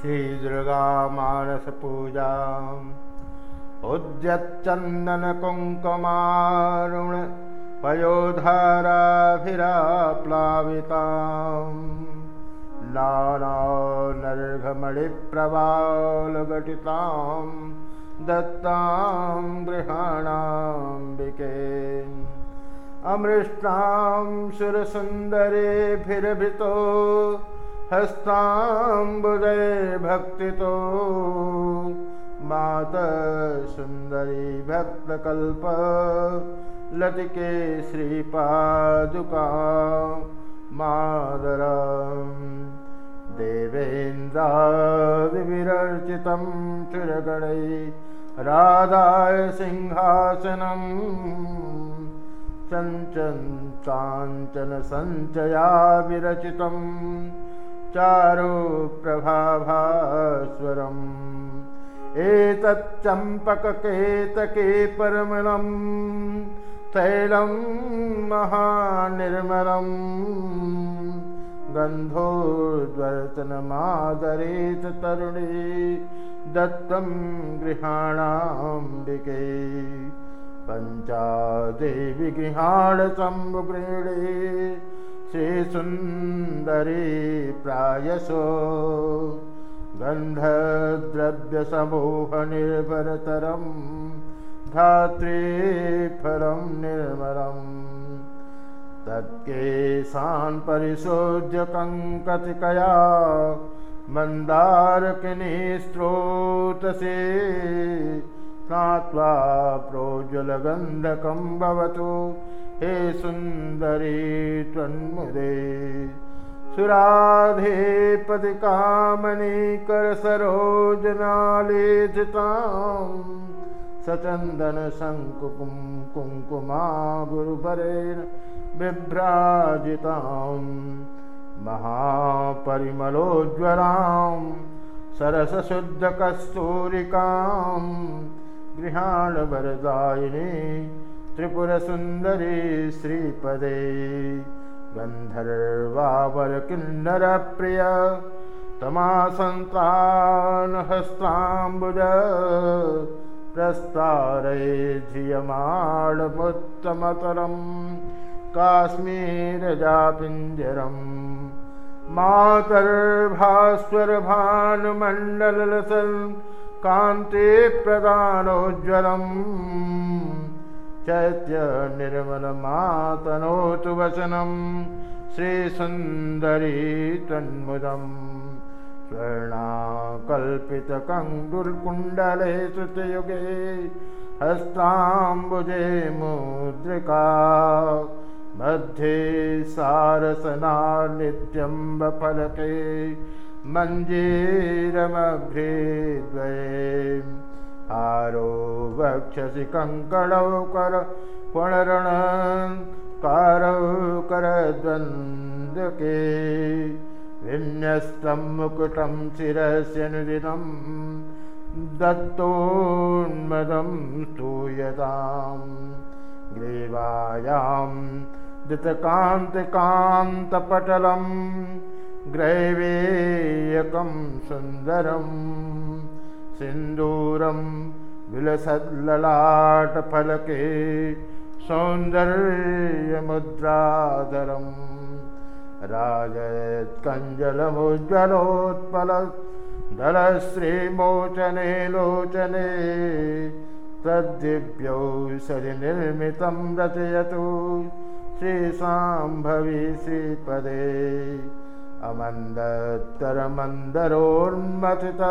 श्रीदुर्गामानसपूजाम्। उद्यच्चन्दनकुङ्कुमारुण पयोधाराभिराप्लाविताम् नानानर्घमणिप्रवालघटितां दत्तां गृहाणाम्बिके। अमृष्टां सुरसुन्दरेभिरभितो हस्ताम्बुजैर्भक्तितो मातसुन्दरी भक्तकल्प लतिके श्रीपादुका मादरम् देवेन्द्रादिविरर्चितं चिरगणै राधाय सिंहासनम् चञ्चन् काञ्चनसञ्चया विरचितं चारुप्रभाभास्वरम् एतच्चम्पककेतके परमलं तैलं महानिर्मलम्। गन्धोद्वर्तनमादरेत तरुणी दत्तं गृहाणाम्बिके पञ्चादेवि गृहाणशम्भुगृणे श्रीसुन्दरी प्रायसो गन्धद्रव्यसमूहनिर्भरतरं धात्रीफलं निर्मलम्। तत्केशान् परिशोध्य कङ्कतिकया मन्दारकिनी स्रोतसे स्नात्वा प्रोज्वलगन्धकं भवतु हे सुन्दरी त्वन्मुदे। सुराधेपतिकामणिकरसरोजनालेधितां सचन्दनशङ्कुकुं कुङ्कुमा गुरुभरेण बिभ्राजितां महापरिमलोज्ज्वलां सरसशुद्धकस्तूरिकां गृहाणवरदायिनी त्रिपुरसुन्दरी श्रीपदे गन्धर्वावरकिन्नरप्रिय तमासन्तानहस्ताम्बुज प्रस्तारये धियमाणमुत्तमतरम् काश्मीरजापिञ्जरम् मातर्भास्वरभानुमण्डलसन् कान्तिप्रदानोज्ज्वलम् चैत्यनिर्मलमातनोतु वचनं। श्रीसुन्दरी तन्मुदम् स्वर्णाकल्पितकङ्गुल्कुण्डले श्रुतयुगे हस्ताम्बुजे मुद्रिका। मध्ये सारसना नित्यम्बफलके मञ्जीरमभ्रे द्वये आरो वक्षसि कङ्कणौ कर पुणरणकारौ करद्वन्द्वके विन्यस्तं मुकुटं शिरस्य निदिनं दत्तोन्मदं स्तूयताम् ग्रीवायां दितकान्तकान्तपटलं ग्रैवेयकं सुन्दरम् सिन्दूरं विलसल्ललाटफलके सौन्दर्यमुद्राधरम् राजयत्कञ्जलमुज्ज्वलोत्पलदलश्रीमोचने लोचने तद्दिव्यौ सरिनिर्मितं रचयतु श्रीसाम्भवी श्रीपदे अमन्दत्तरमन्दरोन्मथित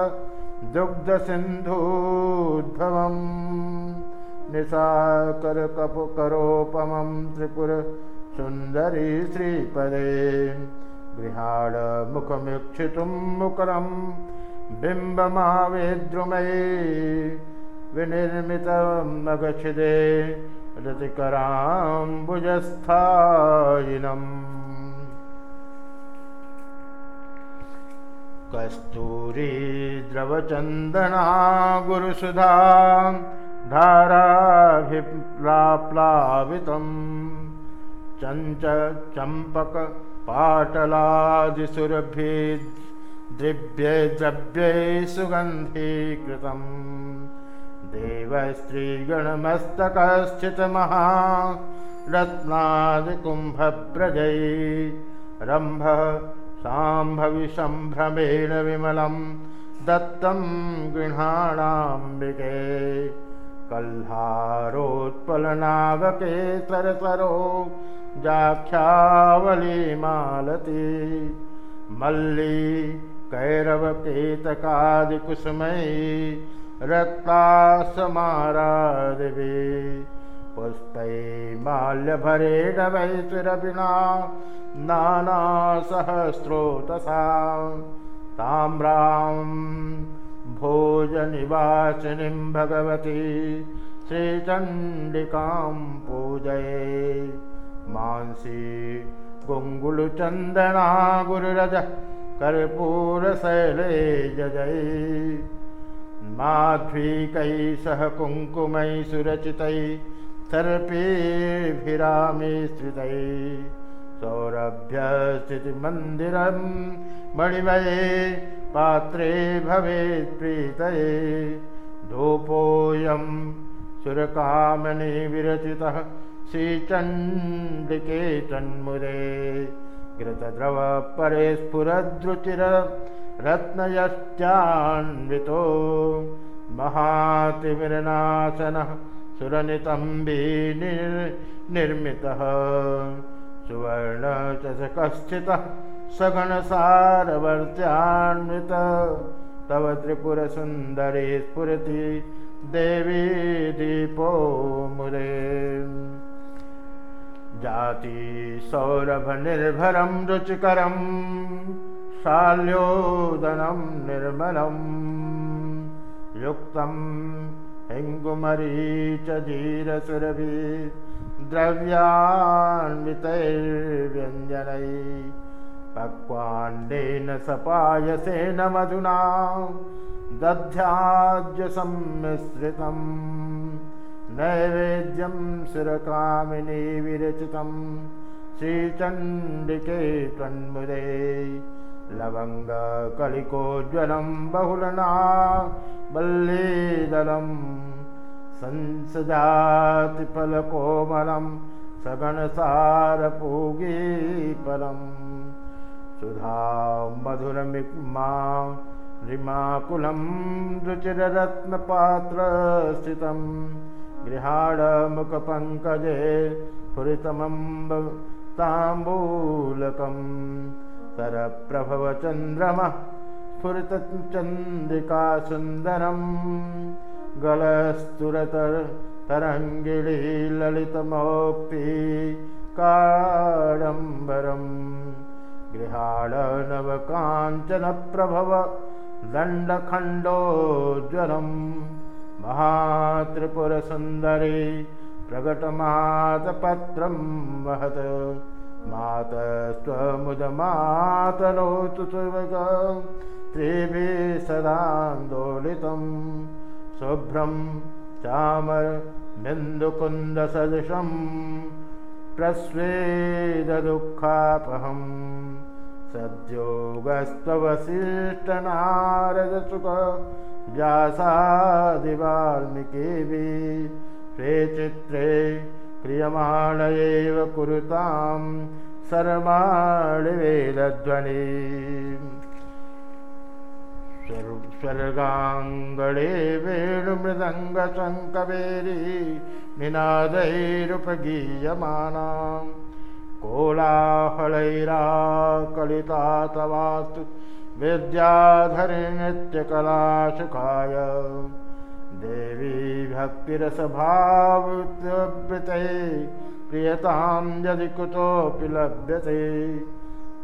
दुग्धसिन्धूद्भवम्। निशाकरकपुकरोपमं त्रिपुर सुन्दरी श्रीपदे। गृहाणमुखमीक्षितुं मुकरं बिम्बमावेद्रुमये। विनिर्मितं मगच्छिदे रतिकराम्बुजस्थायिनम् कस्तूरी द्रवचन्दना गुरुसुधा धाराभिप्लाप्लावितं चञ्च चम्पकपाटलादिसुरभि द्रव्ये द्रव्ये सुगन्धीकृतम्। देवस्त्रीगणमस्तकश्चितमहा रत्नादिकुम्भव्रजै रम्भः साम्भविसम्भ्रमेण विमलं दत्तं गृहाणाम्बिके। कल्हारोत्पलनावके सरसरो जाख्यावली मालती मल्ली कैरवकेतकादिकुसुमयी रक्तासमारादिवे पुष्पै माल्यभरेण वैतिरविना नानासहस्रोतसा। ताम्रां भोजनिवासिनीं भगवती श्रीचण्डिकां पूजये। मांसी गुङ्गुलुचन्दना गुरुरजः कर्पूरशैले जजै। माध्वीकैः सह कुङ्कुमै सुरचितैः सर्पेभिरामिश्रितैः सौरभ्यस्थितिमन्दिरं मणिमये पात्रे भवेत् प्रीतये। धूपोऽयं सुरकामनि विरचितः श्रीचण्डिके तन्मुरे घृतद्रवपरे स्फुरद्रुचिर रत्नयश्चान्वितो महातिमिरनाशनः सुरनितम्बी निर्मितः। सुवर्णचषकस्थितः सगणसारवर्त्यान्वित तव त्रिपुरसुन्दरी स्फुरति देवी दीपो मुरे जाति सौरभनिर्भरं रुचिकरं शाल्योदनं निर्मलम्। युक्तं हिङ्गुमरीचधीरसुरभि द्रव्यान्वितैर्व्यञ्जनैः पक्वाण्डेन सपायसेन मधुना दध्याज्यसम्मिश्रितम् नैवेद्यं सुरकामिनी विरचितं श्रीचण्डिके त्वन्मुदे लवङ्गकलिकोज्ज्वलं बहुलना बल्लीदलं संसजातिफलकोमलं सगणसारपूगीफलं। सुधा मधुरमिमा रिमाकुलं रुचिररत्नपात्रस्थितं। गृहाणमुखपङ्कजे स्फुरितमम्ब ताम्बूलकम् सरप्रभवचन्द्रमः स्फुरितचन्द्रिका सुन्दरं गलस्तुरतरङ्गिणी ललितमोक्ति काडम्बरम् गृहाणनवकाञ्चनप्रभव दण्डखण्डोज्ज्वलं महात्रिपुरसुन्दरी प्रकटमातपत्रं वहत् मातस्त्वमुदमातरोतु त्रिभिः सदान्दोलितं शुभ्रं चामरबिन्दुकुन्दसदृशं प्रस्वेददुःखापहम्। सद्योगस्त्ववसिष्ठनारदसुख। व्यासादिवाल्मीकिभिः स्वे चित्रे क्रियमाण एव कुरुतां सर्वाणिवेदध्वनि स्वर्गाङ्गणे वेणुमृदङ्गशङ्कवेरी निनादैरुपगीयमानां कोलाहलैराकलिता तवास्तु विद्याधरि नित्यकलासुखाय देवी भक्तिरसभावृतै प्रियतां यदि कुतोऽपि लभ्यते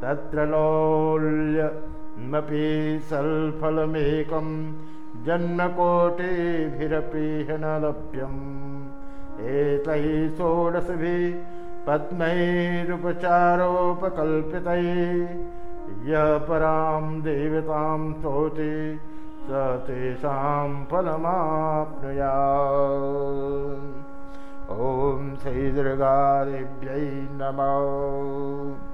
तत्र लौल्यमपि सल्फलमेकं जन्मकोटिभिरपि न लभ्यम् एतैः षोडशभिः पद्मैरुपचारोपकल्पितैः। यः परां देवतां स्तोति स तेषां फलमाप्नुया ॐ श्रीदुर्गादेव्यै नमः